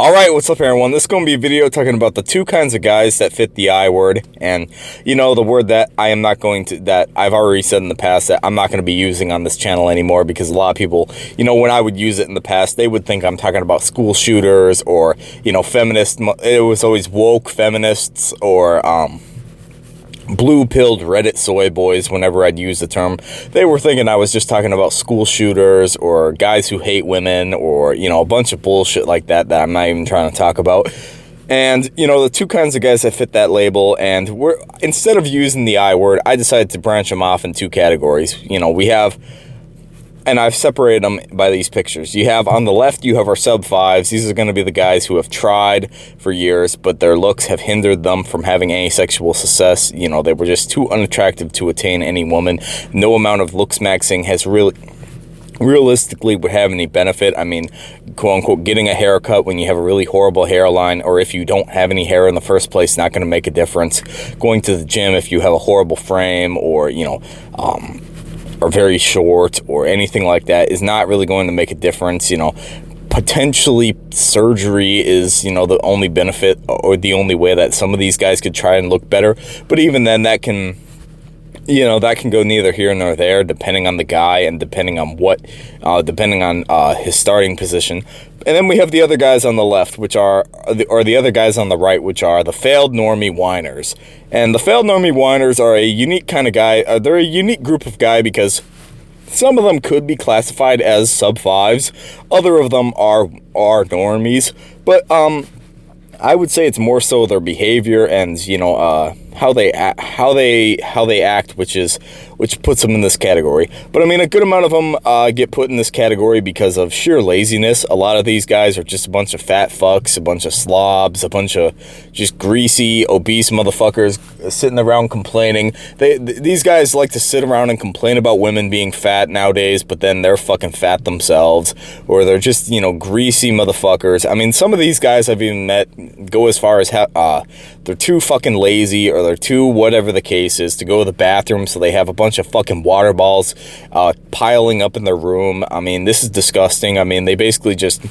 All right, what's up everyone? This is going to be a video talking about the two kinds of guys that fit the I word. And, you know, the word that I am not going to, that I've already said in the past that I'm not going to be using on this channel anymore because a lot of people, you know, when I would use it in the past, they would think I'm talking about school shooters or, you know, feminist, it was always woke feminists or, um, blue-pilled Reddit soy boys whenever I'd use the term. They were thinking I was just talking about school shooters or guys who hate women or, you know, a bunch of bullshit like that that I'm not even trying to talk about. And, you know, the two kinds of guys that fit that label, and we're instead of using the I word, I decided to branch them off in two categories. You know, we have and I've separated them by these pictures. You have on the left, you have our sub fives. These are going to be the guys who have tried for years, but their looks have hindered them from having any sexual success. You know, they were just too unattractive to attain any woman. No amount of looks maxing has really realistically would have any benefit. I mean, quote unquote, getting a haircut when you have a really horrible hairline or if you don't have any hair in the first place, not going to make a difference. Going to the gym if you have a horrible frame or, you know, um, are very short or anything like that is not really going to make a difference. You know, potentially surgery is, you know, the only benefit or the only way that some of these guys could try and look better. But even then, that can you know, that can go neither here nor there, depending on the guy and depending on what, uh, depending on uh, his starting position. And then we have the other guys on the left, which are, or the other guys on the right, which are the failed normie whiners. And the failed normie whiners are a unique kind of guy. Uh, they're a unique group of guy because some of them could be classified as sub fives. Other of them are are normies. But um, I would say it's more so their behavior and you know uh, how they how they how they act, which is which puts them in this category. But I mean, a good amount of them uh, get put in this category because of sheer laziness. A lot of these guys are just a bunch of fat fucks, a bunch of slobs, a bunch of just greasy, obese motherfuckers sitting around complaining. They th these guys like to sit around and complain about women being fat nowadays, but then they're fucking fat themselves, or they're just you know greasy motherfuckers. I mean, some of these guys I've even met go as far as uh, they're too fucking lazy or they're too whatever the case is to go to the bathroom, so they have a bunch of fucking water balls uh, piling up in their room. I mean, this is disgusting. I mean, they basically just...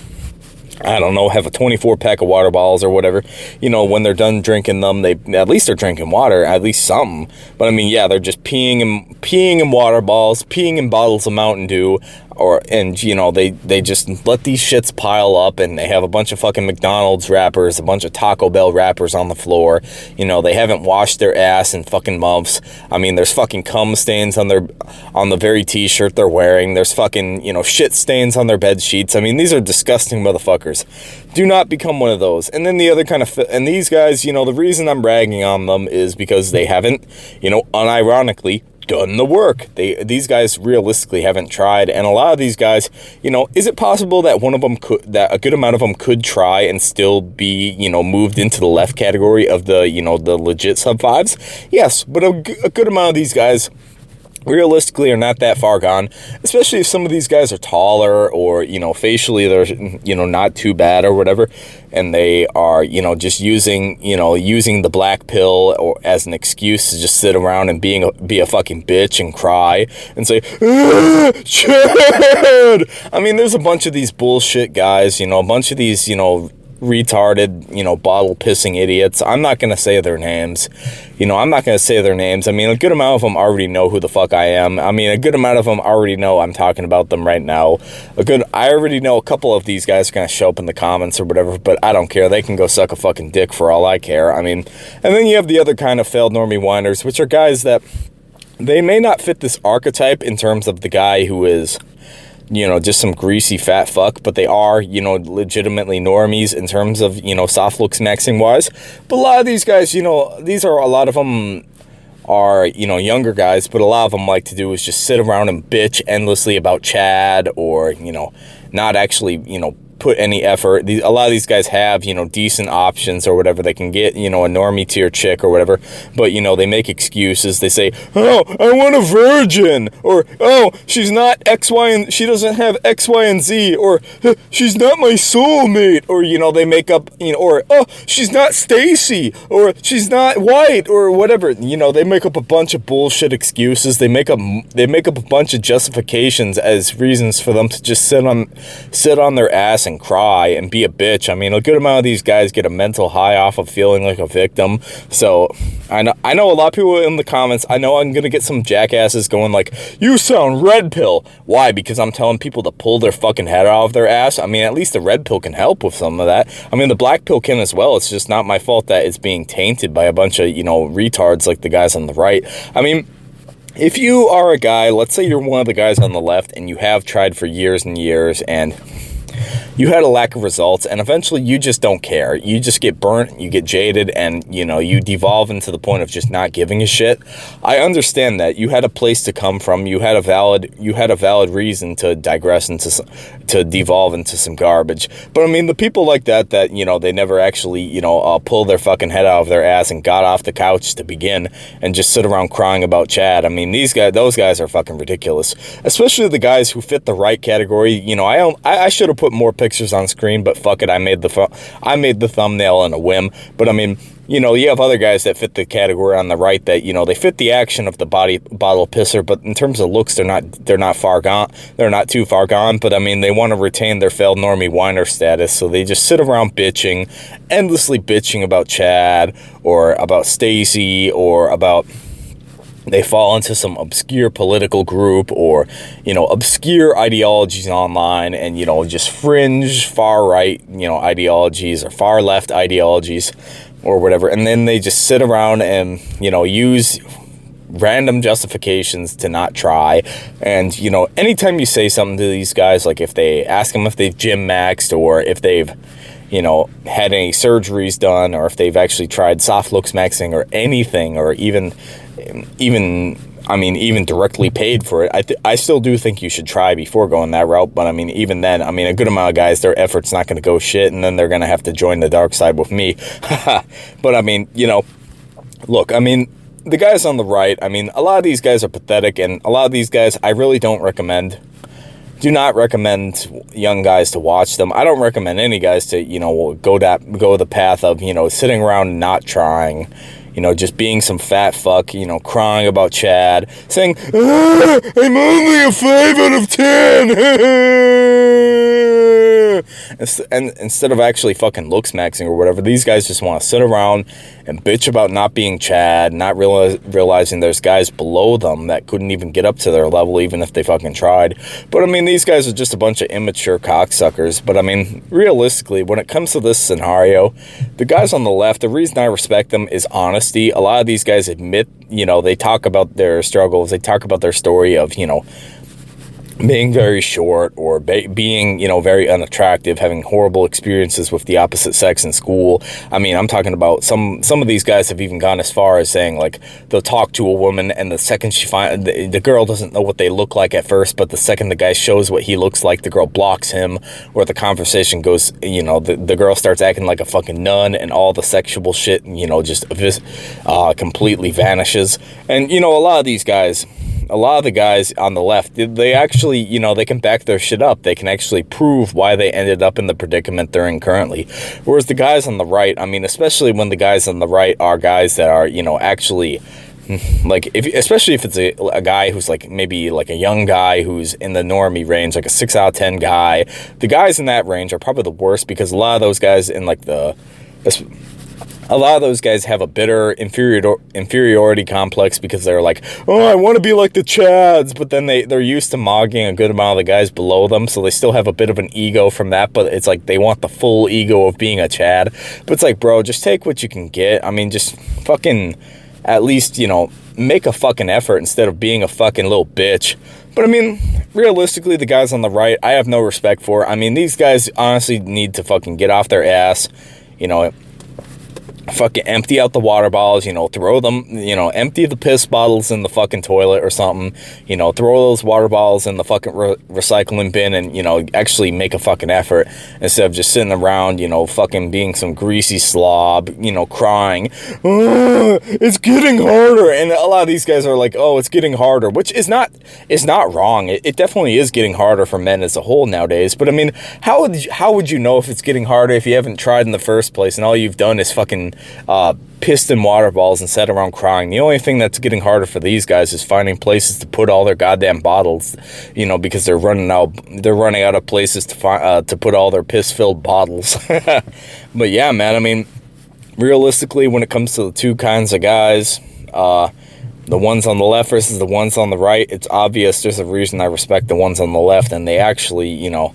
I don't know, have a 24 pack of water balls or whatever. You know, when they're done drinking them, they at least they're drinking water, at least something. But I mean, yeah, they're just peeing and peeing in water balls, peeing in bottles of Mountain Dew, or and you know they they just let these shits pile up and they have a bunch of fucking McDonald's wrappers, a bunch of Taco Bell wrappers on the floor. You know they haven't washed their ass in fucking months. I mean there's fucking cum stains on their on the very t-shirt they're wearing. There's fucking you know shit stains on their bed sheets. I mean these are disgusting motherfuckers. Do not become one of those. And then the other kind of and these guys, you know the reason I'm bragging on them is because they haven't, you know, unironically done the work. They these guys realistically haven't tried, and a lot of these guys, you know, is it possible that one of them could that a good amount of them could try and still be you know moved into the left category of the you know the legit sub fives? Yes, but a, a good amount of these guys realistically are not that far gone, especially if some of these guys are taller or, you know, facially they're, you know, not too bad or whatever, and they are, you know, just using, you know, using the black pill or as an excuse to just sit around and being a, be a fucking bitch and cry and say, Chad! I mean, there's a bunch of these bullshit guys, you know, a bunch of these, you know, retarded, you know, bottle pissing idiots. I'm not going to say their names. You know, I'm not going to say their names. I mean, a good amount of them already know who the fuck I am. I mean, a good amount of them already know I'm talking about them right now. A good, I already know a couple of these guys are going to show up in the comments or whatever, but I don't care. They can go suck a fucking dick for all I care. I mean, and then you have the other kind of failed normie whiners, which are guys that they may not fit this archetype in terms of the guy who is you know, just some greasy fat fuck, but they are, you know, legitimately normies in terms of, you know, soft looks maxing wise. But a lot of these guys, you know, these are a lot of them are, you know, younger guys, but a lot of them like to do is just sit around and bitch endlessly about Chad or, you know, not actually, you know, put any effort. A lot of these guys have, you know, decent options or whatever. They can get, you know, a normie tier chick or whatever. But, you know, they make excuses. They say, oh, I want a virgin. Or, oh, she's not X, Y, and she doesn't have X, Y, and Z. Or, she's not my soulmate. Or, you know, they make up, you know, or, oh, she's not Stacy. Or, she's not white. Or whatever. You know, they make up a bunch of bullshit excuses. They make up, they make up a bunch of justifications as reasons for them to just sit on, sit on their ass and cry and be a bitch. I mean, a good amount of these guys get a mental high off of feeling like a victim. So I know, I know a lot of people in the comments, I know I'm going to get some jackasses going like, you sound red pill. Why? Because I'm telling people to pull their fucking head out of their ass. I mean, at least the red pill can help with some of that. I mean, the black pill can as well. It's just not my fault that it's being tainted by a bunch of, you know, retards like the guys on the right. I mean, if you are a guy, let's say you're one of the guys on the left and you have tried for years and years and you had a lack of results and eventually you just don't care. You just get burnt, you get jaded, and you know, you devolve into the point of just not giving a shit. I understand that. You had a place to come from, you had a valid you had a valid reason to digress into to devolve into some garbage. But I mean the people like that that, you know, they never actually, you know, uh, pull their fucking head out of their ass and got off the couch to begin and just sit around crying about Chad. I mean, these guys those guys are fucking ridiculous. Especially the guys who fit the right category. You know, I I, I should have put more pictures on screen, but fuck it, I made the I made the thumbnail on a whim. But I mean, you know, you have other guys that fit the category on the right that you know they fit the action of the body bottle pisser, but in terms of looks, they're not they're not far gone. They're not too far gone. But I mean, they want to retain their failed normie whiner status, so they just sit around bitching, endlessly bitching about Chad or about Stacy or about they fall into some obscure political group or, you know, obscure ideologies online and, you know, just fringe far right, you know, ideologies or far left ideologies or whatever. And then they just sit around and, you know, use random justifications to not try. And, you know, anytime you say something to these guys, like if they ask them if they've gym maxed or if they've, you know, had any surgeries done or if they've actually tried soft looks maxing or anything or even even I mean, even directly paid for it. I, I still do think you should try before going that route. But I mean, even then, I mean, a good amount of guys, their effort's not going to go shit. And then they're going to have to join the dark side with me. but I mean, you know, look, I mean, the guys on the right, I mean, a lot of these guys are pathetic. And a lot of these guys, I really don't recommend. Do not recommend young guys to watch them. I don't recommend any guys to, you know, go that go the path of, you know, sitting around and not trying you know, just being some fat fuck, you know, crying about Chad, saying, ah, I'm only a 5 out of 10. and instead of actually fucking looks maxing or whatever, these guys just want to sit around and bitch about not being Chad, not realizing there's guys below them that couldn't even get up to their level even if they fucking tried. But I mean, these guys are just a bunch of immature cocksuckers. But I mean, realistically, when it comes to this scenario, the guys on the left, the reason I respect them is honesty. A lot of these guys admit, you know, they talk about their struggles, they talk about their story of, you know, being very short or being, you know, very unattractive, having horrible experiences with the opposite sex in school. I mean, I'm talking about some some of these guys have even gone as far as saying like they'll talk to a woman and the second she find the, the girl doesn't know what they look like at first, but the second the guy shows what he looks like, the girl blocks him or the conversation goes, you know, the, the girl starts acting like a fucking nun and all the sexual shit, you know, just uh, completely vanishes. And, you know, a lot of these guys, a lot of the guys on the left, they actually, you know, they can back their shit up. They can actually prove why they ended up in the predicament they're in currently. Whereas the guys on the right, I mean, especially when the guys on the right are guys that are, you know, actually like if especially if it's a, a guy who's like maybe like a young guy who's in the normie range like a 6 out of 10 guy the guys in that range are probably the worst because a lot of those guys in like the a lot of those guys have a bitter inferior, inferiority complex because they're like, oh, I want to be like the Chads, but then they, they're used to mogging a good amount of the guys below them, so they still have a bit of an ego from that, but it's like they want the full ego of being a Chad. But it's like, bro, just take what you can get. I mean, just fucking, at least, you know, make a fucking effort instead of being a fucking little bitch. But I mean, realistically, the guys on the right, I have no respect for. I mean, these guys honestly need to fucking get off their ass. You know, fucking empty out the water bottles, you know, throw them, you know, empty the piss bottles in the fucking toilet or something, you know, throw those water bottles in the fucking re recycling bin and, you know, actually make a fucking effort instead of just sitting around, you know, fucking being some greasy slob, you know, crying, it's getting harder. And a lot of these guys are like, oh, it's getting harder, which is not, is not wrong. It, it definitely is getting harder for men as a whole nowadays. But I mean, how would, you, how would you know if it's getting harder if you haven't tried in the first place and all you've done is fucking uh, pissed in water balls and sat around crying. The only thing that's getting harder for these guys is finding places to put all their goddamn bottles, you know, because they're running out. They're running out of places to find uh, to put all their piss-filled bottles. but yeah, man. I mean, realistically, when it comes to the two kinds of guys, uh, the ones on the left versus the ones on the right, it's obvious. There's a reason I respect the ones on the left, and they actually, you know,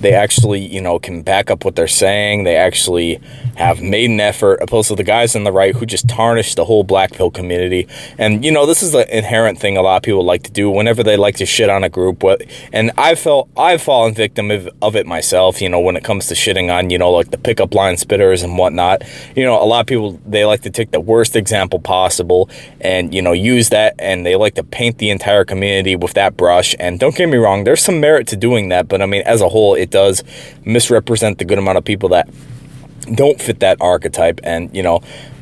they actually, you know, can back up what they're saying. They actually have made an effort, opposed to the guys on the right who just tarnish the whole black pill community. And, you know, this is the inherent thing a lot of people like to do whenever they like to shit on a group. And I felt, I've fallen victim of, of it myself, you know, when it comes to shitting on, you know, like the pickup line spitters and whatnot. You know, a lot of people, they like to take the worst example possible and, you know, use that and they like to paint the entire community with that brush. And don't get me wrong, there's some merit to doing that. But I mean, as a whole, it does misrepresent the good amount of people that don't fit that archetype. And, you know,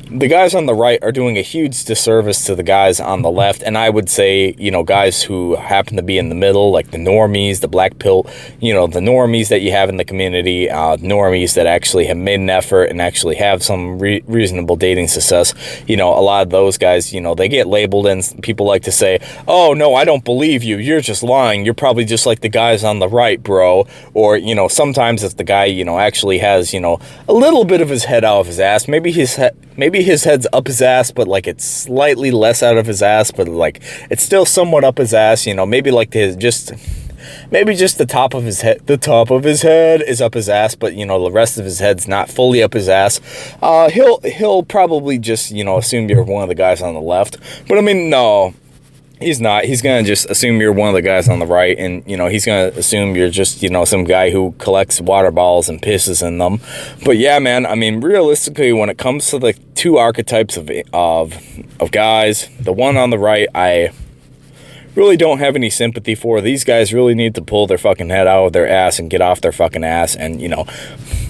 the guys on the right are doing a huge disservice to the guys on the left. And I would say, you know, guys who happen to be in the middle, like the normies, the black pill, you know, the normies that you have in the community, uh, normies that actually have made an effort and actually have some re reasonable dating success. You know, a lot of those guys, you know, they get labeled and people like to say, oh, no, I don't believe you. You're just lying. You're probably just like the guys on the right, bro. Or, you know, sometimes if the guy, you know, actually has, you know, a little bit of his head out of his ass, maybe his head maybe his head's up his ass, but like it's slightly less out of his ass, but like it's still somewhat up his ass, you know, maybe like his just maybe just the top of his head the top of his head is up his ass but you know the rest of his head's not fully up his ass. Uh he'll he'll probably just you know assume you're one of the guys on the left but i mean no He's not. He's going to just assume you're one of the guys on the right, and, you know, he's going to assume you're just, you know, some guy who collects water balls and pisses in them. But yeah, man, I mean, realistically, when it comes to the two archetypes of, of, of guys, the one on the right, I really don't have any sympathy for. These guys really need to pull their fucking head out of their ass and get off their fucking ass and, you know,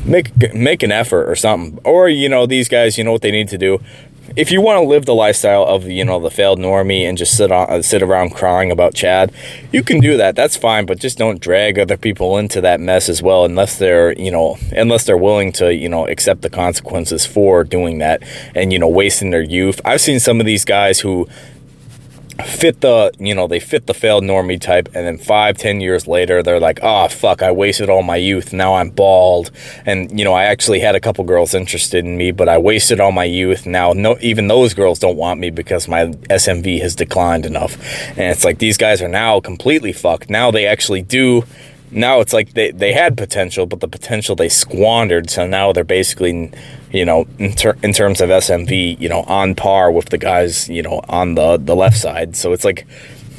make make an effort or something. Or, you know, these guys, you know what they need to do? If you want to live the lifestyle of you know the failed normie and just sit on sit around crying about Chad, you can do that. That's fine, but just don't drag other people into that mess as well, unless they're you know unless they're willing to you know accept the consequences for doing that and you know wasting their youth. I've seen some of these guys who fit the you know they fit the failed normie type and then five ten years later they're like oh fuck i wasted all my youth. Now i'm bald. And you know i actually had a couple girls interested in me but i wasted all my youth. Now no even those girls don't want me because my smv has declined enough. And it's like these guys are now completely fucked. Now they actually do now it's like they, they had potential, but the potential they squandered. So now they're basically, you know, in, ter in terms of SMV, you know, on par with the guys, you know, on the, the left side. So it's like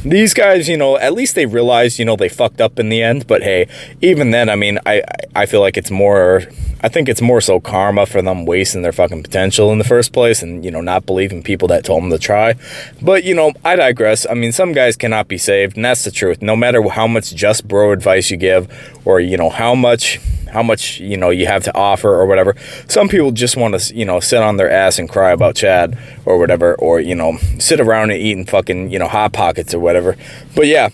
these guys, you know, at least they realized, you know, they fucked up in the end. But hey, even then, I mean, I, I feel like it's more, I think it's more so karma for them wasting their fucking potential in the first place and, you know, not believing people that told them to try. But, you know, I digress. I mean, some guys cannot be saved, and that's the truth. No matter how much just bro advice you give or, you know, how much how much, you know, you have to offer or whatever. Some people just want to, you know, sit on their ass and cry about Chad or whatever, or, you know, sit around and eating fucking, you know, Hot Pockets or whatever. But yeah,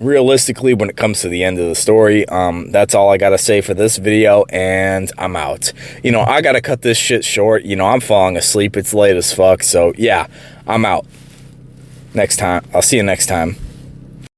realistically, when it comes to the end of the story, um, that's all I got to say for this video, and I'm out. You know, I got to cut this shit short. You know, I'm falling asleep. It's late as fuck. So, yeah, I'm out. Next time. I'll see you next time.